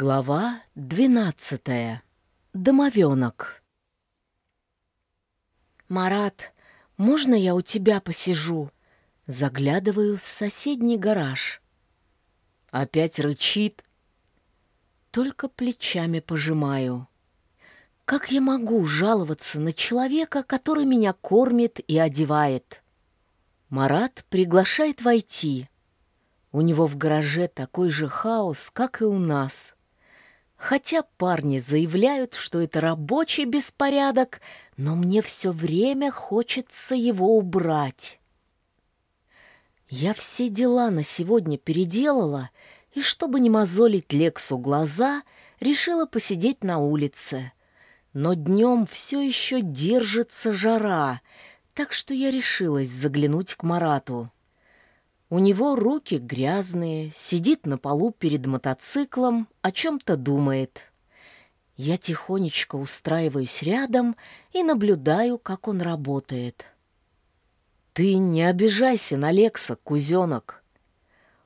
Глава двенадцатая. Домовенок. «Марат, можно я у тебя посижу?» Заглядываю в соседний гараж. Опять рычит. Только плечами пожимаю. Как я могу жаловаться на человека, который меня кормит и одевает? Марат приглашает войти. У него в гараже такой же хаос, как и у нас. Хотя парни заявляют, что это рабочий беспорядок, но мне все время хочется его убрать. Я все дела на сегодня переделала, и чтобы не мозолить Лексу глаза, решила посидеть на улице. Но днем все еще держится жара, так что я решилась заглянуть к Марату. У него руки грязные, сидит на полу перед мотоциклом, о чем-то думает. Я тихонечко устраиваюсь рядом и наблюдаю, как он работает. «Ты не обижайся на Лекса, кузенок!»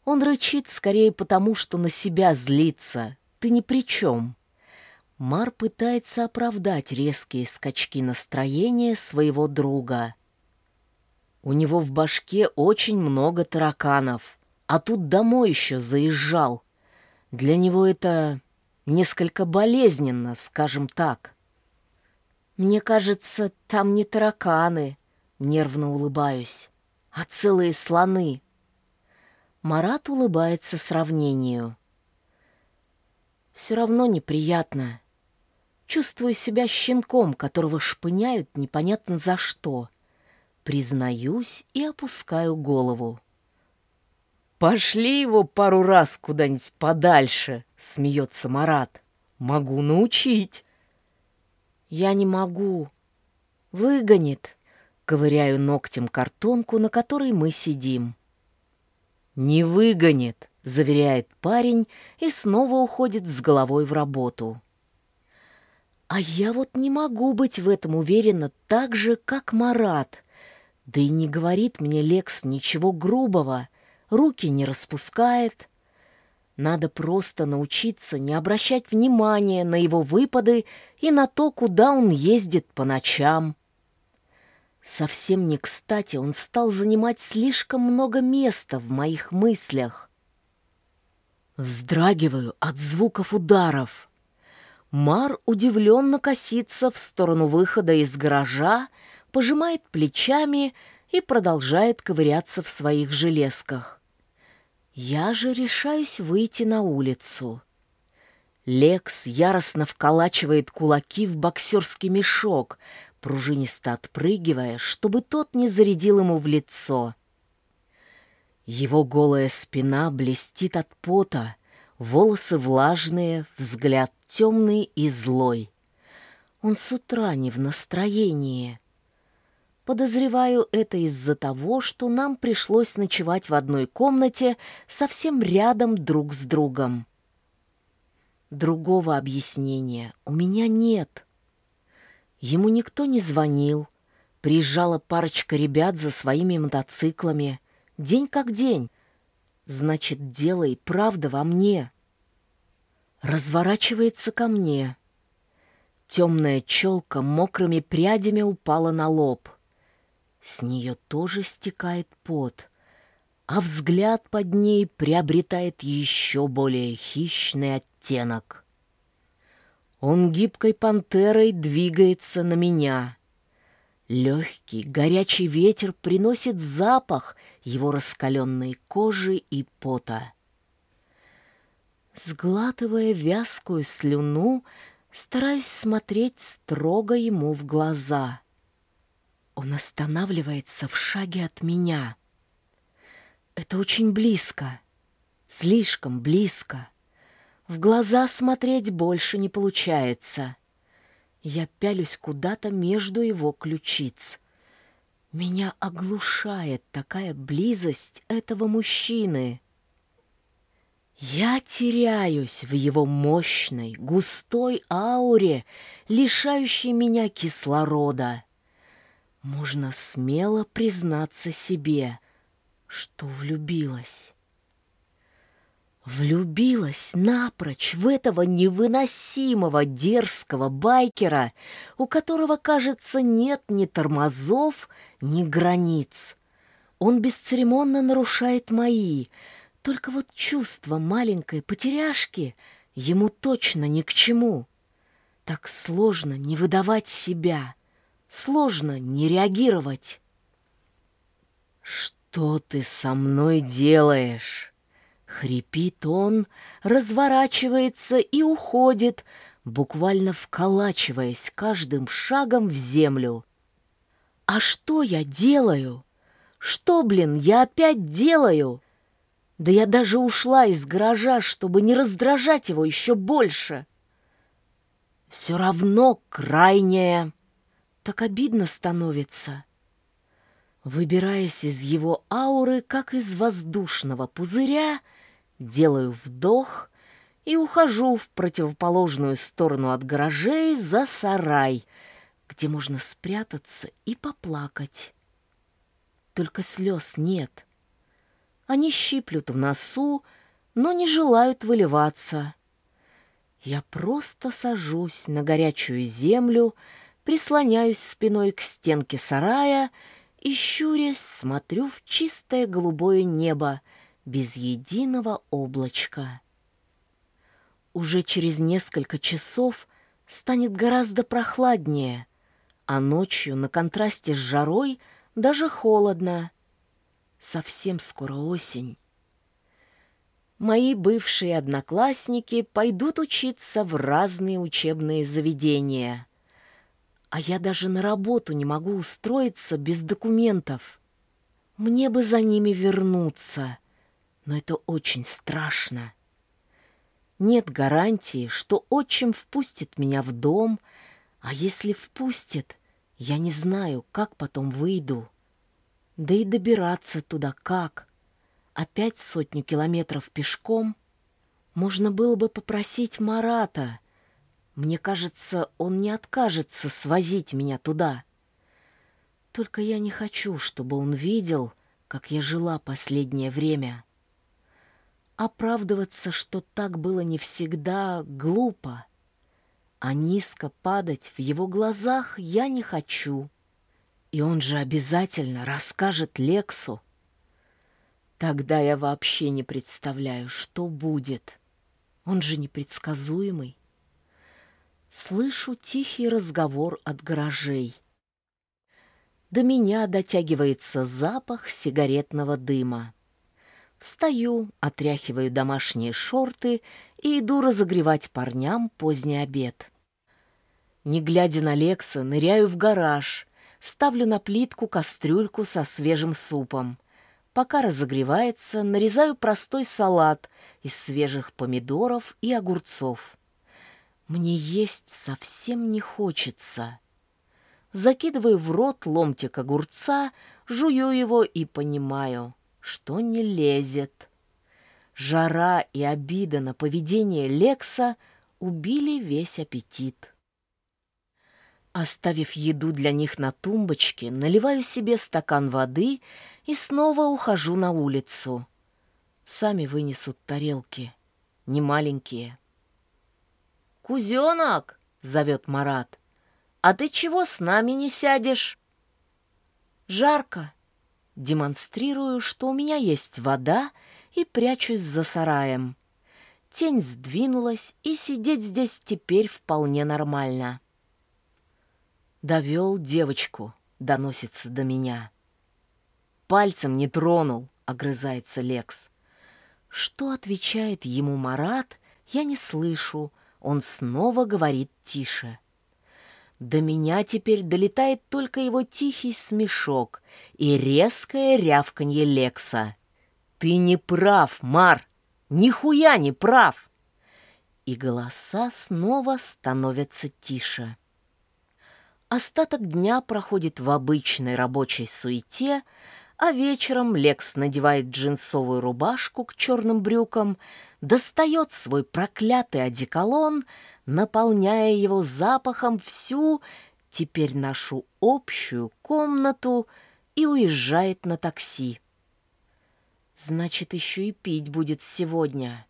Он рычит скорее потому, что на себя злится. Ты ни при чем. Мар пытается оправдать резкие скачки настроения своего друга. У него в башке очень много тараканов, а тут домой еще заезжал. Для него это несколько болезненно, скажем так. Мне кажется, там не тараканы, нервно улыбаюсь, а целые слоны. Марат улыбается сравнению. Все равно неприятно. Чувствую себя щенком, которого шпыняют непонятно за что — Признаюсь и опускаю голову. «Пошли его пару раз куда-нибудь подальше», — смеется Марат. «Могу научить». «Я не могу. Выгонит», — ковыряю ногтем картонку, на которой мы сидим. «Не выгонит», — заверяет парень и снова уходит с головой в работу. А я вот не могу быть в этом уверена так же, как Марат — да и не говорит мне Лекс ничего грубого, руки не распускает. Надо просто научиться не обращать внимания на его выпады и на то, куда он ездит по ночам. Совсем не кстати он стал занимать слишком много места в моих мыслях. Вздрагиваю от звуков ударов. Мар удивленно косится в сторону выхода из гаража, пожимает плечами и продолжает ковыряться в своих железках. Я же решаюсь выйти на улицу. Лекс яростно вколачивает кулаки в боксерский мешок, пружинисто отпрыгивая, чтобы тот не зарядил ему в лицо. Его голая спина блестит от пота, волосы влажные, взгляд темный и злой. Он с утра не в настроении. Подозреваю, это из-за того, что нам пришлось ночевать в одной комнате совсем рядом друг с другом. Другого объяснения у меня нет. Ему никто не звонил. Приезжала парочка ребят за своими мотоциклами. День как день. Значит, дело и правда во мне. Разворачивается ко мне. Темная челка мокрыми прядями упала на лоб — с нее тоже стекает пот, а взгляд под ней приобретает еще более хищный оттенок. Он гибкой пантерой двигается на меня. Легкий, горячий ветер приносит запах его раскаленной кожи и пота. Сглатывая вязкую слюну, стараюсь смотреть строго ему в глаза. Он останавливается в шаге от меня. Это очень близко, слишком близко. В глаза смотреть больше не получается. Я пялюсь куда-то между его ключиц. Меня оглушает такая близость этого мужчины. Я теряюсь в его мощной, густой ауре, лишающей меня кислорода. Можно смело признаться себе, что влюбилась. Влюбилась напрочь в этого невыносимого дерзкого байкера, у которого, кажется, нет ни тормозов, ни границ. Он бесцеремонно нарушает мои, только вот чувство маленькой потеряшки ему точно ни к чему. Так сложно не выдавать себя, сложно не реагировать. «Что ты со мной делаешь?» Хрипит он, разворачивается и уходит, буквально вколачиваясь каждым шагом в землю. А что я делаю? Что, блин, я опять делаю? Да я даже ушла из гаража, чтобы не раздражать его еще больше. Все равно крайнее. Так обидно становится. Выбираясь из его ауры, как из воздушного пузыря, делаю вдох и ухожу в противоположную сторону от гаражей за сарай, где можно спрятаться и поплакать. Только слез нет. Они щиплют в носу, но не желают выливаться. Я просто сажусь на горячую землю, прислоняюсь спиной к стенке сарая и, щурясь, смотрю в чистое голубое небо, без единого облачка. Уже через несколько часов станет гораздо прохладнее, а ночью на контрасте с жарой даже холодно. Совсем скоро осень. Мои бывшие одноклассники пойдут учиться в разные учебные заведения. А я даже на работу не могу устроиться без документов. Мне бы за ними вернуться — но это очень страшно. Нет гарантии, что отчим впустит меня в дом, а если впустит, я не знаю, как потом выйду. Да и добираться туда как? Опять сотню километров пешком? Можно было бы попросить Марата. Мне кажется, он не откажется свозить меня туда. Только я не хочу, чтобы он видел, как я жила последнее время. Оправдываться, что так было не всегда, глупо. А низко падать в его глазах я не хочу. И он же обязательно расскажет Лексу. Тогда я вообще не представляю, что будет. Он же непредсказуемый. Слышу тихий разговор от гаражей. До меня дотягивается запах сигаретного дыма. Встаю, отряхиваю домашние шорты и иду разогревать парням поздний обед. Не глядя на Лекса, ныряю в гараж, ставлю на плитку кастрюльку со свежим супом. Пока разогревается, нарезаю простой салат из свежих помидоров и огурцов. Мне есть совсем не хочется. Закидываю в рот ломтик огурца, жую его и понимаю — что не лезет. Жара и обида на поведение Лекса убили весь аппетит. Оставив еду для них на тумбочке, наливаю себе стакан воды и снова ухожу на улицу. Сами вынесут тарелки, не маленькие. «Кузенок!» — зовет Марат. «А ты чего с нами не сядешь?» «Жарко», Демонстрирую, что у меня есть вода, и прячусь за сараем. Тень сдвинулась, и сидеть здесь теперь вполне нормально. Довел девочку, доносится до меня. Пальцем не тронул, огрызается Лекс. Что отвечает ему Марат, я не слышу. Он снова говорит тише. До меня теперь долетает только его тихий смешок и резкое рявканье Лекса. «Ты не прав, Мар! Нихуя не прав!» И голоса снова становятся тише. Остаток дня проходит в обычной рабочей суете, а вечером Лекс надевает джинсовую рубашку к черным брюкам, достает свой проклятый одеколон — наполняя его запахом всю, теперь нашу общую комнату, и уезжает на такси. Значит, еще и пить будет сегодня.